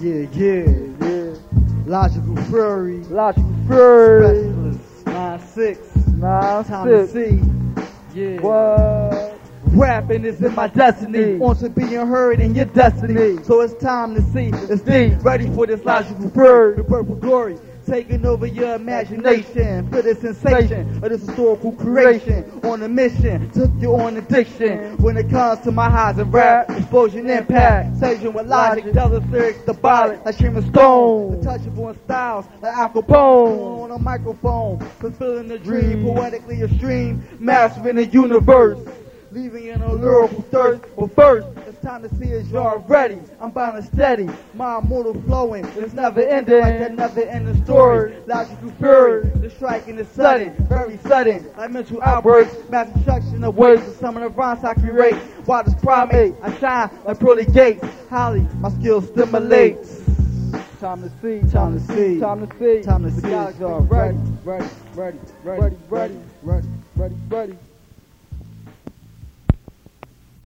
Yeah, yeah, Yeah. Logical Fury, Logical Fury. Specialist, 9-6, Nine time to six. see. Yeah. What? Rapping is in my destiny. Want to being heard in your destiny. So it's time to see. It's deep. Ready for this logical bird. The purple glory. Taking over your imagination. For the sensation of this historical creation. On a mission. Took you on addiction. When it comes to my highs and rap. Explosion impact. Surging with logic. Jealous lyrics. The ballad. Like Streaming Stone. The touchable in styles. Like Al Capone. On a microphone. Fulfilling the dream. Mm. Poetically extreme. Mastering the universe leaving in a lyrical thirst. But first, time to see is y'all ready. I'm bound and steady, my immortal flowing. It's never ending like that never ending story. Logical fury, the striking is sudden, very sudden. Like mental outbursts, mass destruction of waves. And some of the rhymes I create. While this primate, I shine like pearly gates. Holly, my skill stimulates. Time to see. Time to see. Time to see. Time to see. galaxy Y'all ready. ready, Ready. Ready. Ready. Ready. Ready. Ready. Ready.